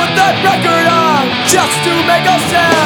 put that record on just to make a sound.